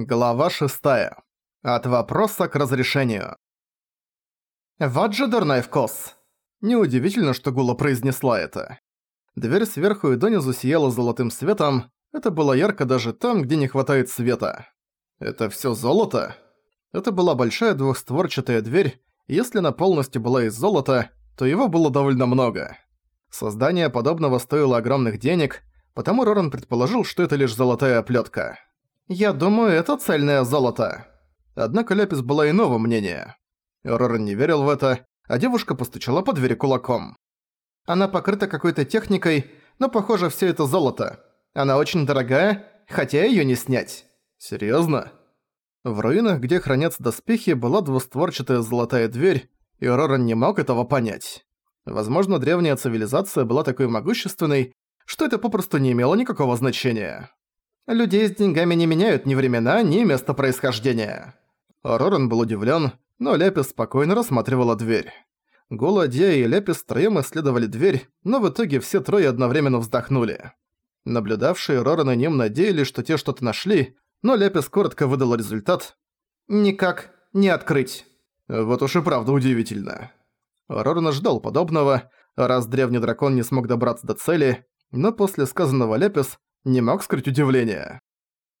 Глава 6. От вопроса к разрешению. «Вот же дурной вкус!» Неудивительно, что Гула произнесла это. Дверь сверху и донизу сияла золотым светом, это было ярко даже там, где не хватает света. Это всё золото? Это была большая двухстворчатая дверь, если она полностью была из золота, то его было довольно много. Создание подобного стоило огромных денег, потому Роран предположил, что это лишь золотая оплётка. «Я думаю, это цельное золото». Однако Ляпис была иного мнения. Роран не верил в это, а девушка постучала по двери кулаком. Она покрыта какой-то техникой, но похоже все это золото. Она очень дорогая, хотя её не снять. Серьёзно? В руинах, где хранятся доспехи, была двустворчатая золотая дверь, и Роран не мог этого понять. Возможно, древняя цивилизация была такой могущественной, что это попросту не имело никакого значения. Людей с деньгами не меняют ни времена, ни место происхождения. Роран был удивлен, но Ляпис спокойно рассматривала дверь. Гола, Диа и Ляпис втроём исследовали дверь, но в итоге все трое одновременно вздохнули. Наблюдавшие Роран и Ним надеялись, что те что-то нашли, но Ляпис коротко выдал результат. «Никак не открыть». Вот уж и правда удивительно. Роран ждал подобного, раз древний дракон не смог добраться до цели, но после сказанного Ляпис не мог скрыть удивление.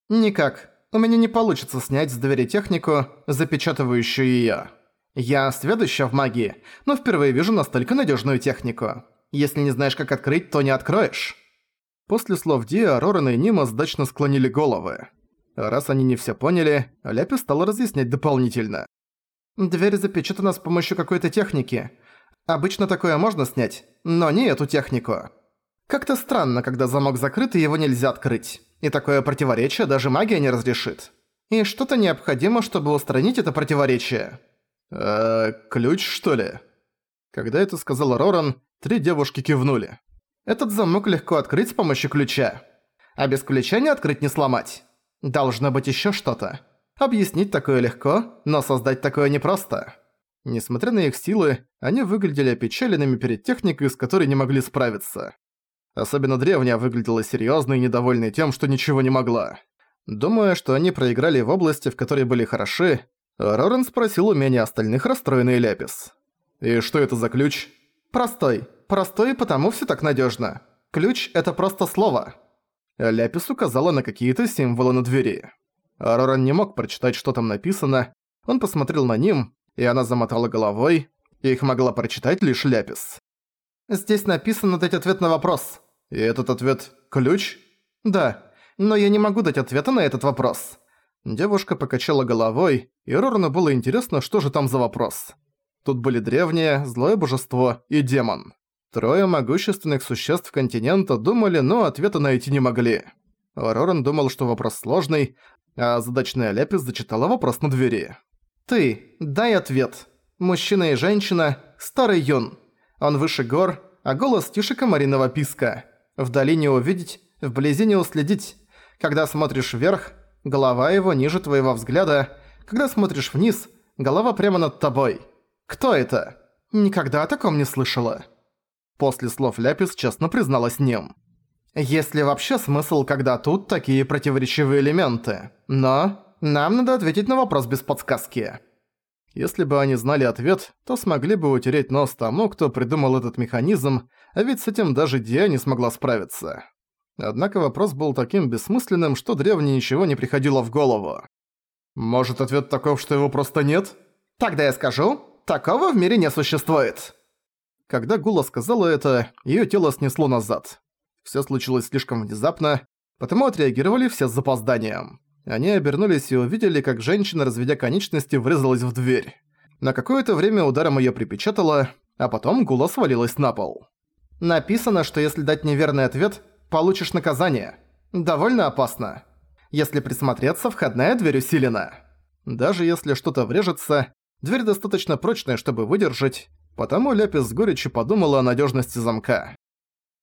«Никак. У меня не получится снять с двери технику, запечатывающую её. Я сведуща в магии, но впервые вижу настолько надёжную технику. Если не знаешь, как открыть, то не откроешь». После слов Диа, Роран и Нима сдачно склонили головы. Раз они не всё поняли, Ляпи стал разъяснять дополнительно. «Дверь запечатана с помощью какой-то техники. Обычно такое можно снять, но не эту технику. Как-то странно, когда замок закрыт и его нельзя открыть. И такое противоречие даже магия не разрешит. И что-то необходимо, чтобы устранить это противоречие. «Э, ключ, что ли?» Когда это сказал Роран, три девушки кивнули. Этот замок легко открыть с помощью ключа. А без ключа не открыть, не сломать. Должно быть ещё что-то. Объяснить такое легко, но создать такое непросто. Несмотря на их силы, они выглядели опечаленными перед техникой, с которой не могли справиться. Особенно древняя выглядела серьёзной и недовольной тем, что ничего не могла. Думая, что они проиграли в области, в которой были хороши, Рорен спросил у меня остальных расстроенный Ляпис. «И что это за ключ?» «Простой. Простой, потому все так надежно. Ключ — это просто слово». Ляпис указала на какие-то символы на двери. Роран не мог прочитать, что там написано. Он посмотрел на ним, и она замотала головой. Их могла прочитать лишь Ляпис. «Здесь написано дать ответ на вопрос. И этот ответ – ключ? Да, но я не могу дать ответа на этот вопрос. Девушка покачала головой, и Рорану было интересно, что же там за вопрос. Тут были древнее, злое божество и демон. Трое могущественных существ континента думали, но ответа найти не могли. Роран думал, что вопрос сложный, а задачная Ляпис зачитала вопрос на двери. «Ты, дай ответ. Мужчина и женщина, старый юн. Он выше гор, а голос тише комариного писка. Вдали не увидеть, вблизи не уследить. Когда смотришь вверх, голова его ниже твоего взгляда. Когда смотришь вниз, голова прямо над тобой. Кто это? Никогда о таком не слышала. После слов Ляпис честно призналась ним. Есть ли вообще смысл, когда тут такие противоречивые элементы? Но нам надо ответить на вопрос без подсказки. Если бы они знали ответ, то смогли бы утереть нос тому, кто придумал этот механизм, а ведь с этим даже Диа не смогла справиться. Однако вопрос был таким бессмысленным, что древне ничего не приходило в голову. Может, ответ таков, что его просто нет? Тогда я скажу, такого в мире не существует. Когда Гула сказала это, её тело снесло назад. Всё случилось слишком внезапно, потому отреагировали все с запозданием. Они обернулись и увидели, как женщина, разведя конечности, врезалась в дверь. На какое-то время ударом её припечатало, а потом Гула свалилась на пол. Написано, что если дать неверный ответ, получишь наказание. Довольно опасно. Если присмотреться, входная дверь усилена. Даже если что-то врежется, дверь достаточно прочная, чтобы выдержать, потому Ляпис с горечью подумала о надёжности замка.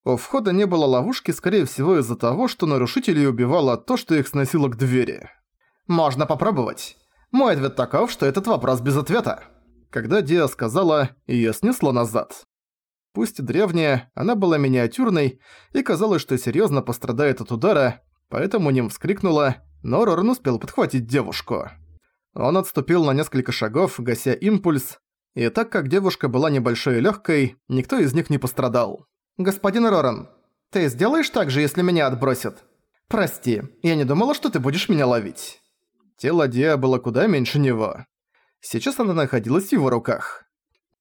У входа не было ловушки, скорее всего, из-за того, что нарушителей убивало то, что их сносило к двери. «Можно попробовать. Мой ответ таков, что этот вопрос без ответа». Когда Диа сказала, её снесло назад. Пусть древняя, она была миниатюрной и казалось, что серьёзно пострадает от удара, поэтому Ним вскрикнула, но Роран успел подхватить девушку. Он отступил на несколько шагов, гася импульс, и так как девушка была небольшой и легкой, никто из них не пострадал. «Господин Роран, ты сделаешь так же, если меня отбросят? Прости, я не думала, что ты будешь меня ловить». Тело Диа было куда меньше него. Сейчас она находилась в его руках.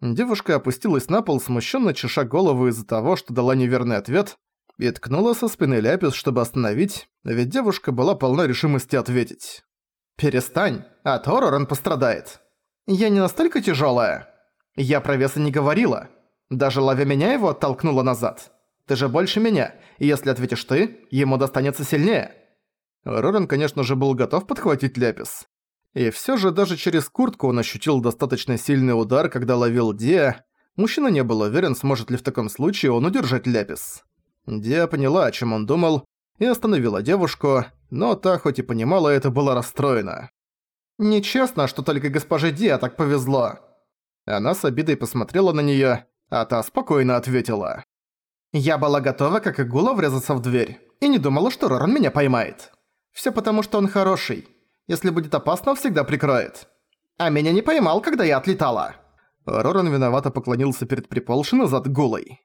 Девушка опустилась на пол, смущенно чеша голову из-за того, что дала неверный ответ, и ткнула со спины Ляпис, чтобы остановить, ведь девушка была полна решимости ответить. «Перестань, а то Роран пострадает. Я не настолько тяжелая. Я про веса не говорила. Даже ловя меня его оттолкнула назад. Ты же больше меня, и если ответишь ты, ему достанется сильнее». Роран, конечно же, был готов подхватить Ляпис. И всё же даже через куртку он ощутил достаточно сильный удар, когда ловил Диа. Мужчина не был уверен, сможет ли в таком случае он удержать Ляпис. Диа поняла, о чем он думал, и остановила девушку, но та, хоть и понимала это, была расстроена. «Нечестно, что только госпоже Диа так повезло». Она с обидой посмотрела на неё, а та спокойно ответила. «Я была готова, как игула, врезаться в дверь, и не думала, что Роран меня поймает. Всё потому, что он хороший. Если будет опасно, всегда прикроет. А меня не поймал, когда я отлетала». Роран виновато поклонился перед приползшей назад гулой.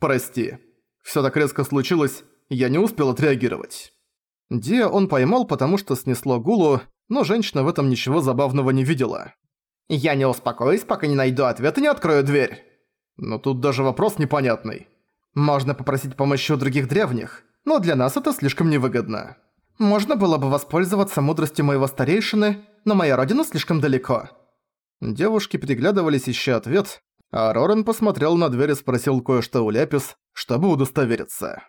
«Прости. Всё так резко случилось, я не успел отреагировать». Диа он поймал, потому что снесло гулу, но женщина в этом ничего забавного не видела. «Я не успокоюсь, пока не найду ответ и не открою дверь». Но тут даже вопрос непонятный. Можно попросить помощи у других древних, но для нас это слишком невыгодно. Можно было бы воспользоваться мудростью моего старейшины, но моя родина слишком далеко». Девушки переглядывались, ища ответ, а Рорен посмотрел на дверь и спросил кое-что у Ляпис, чтобы удостовериться.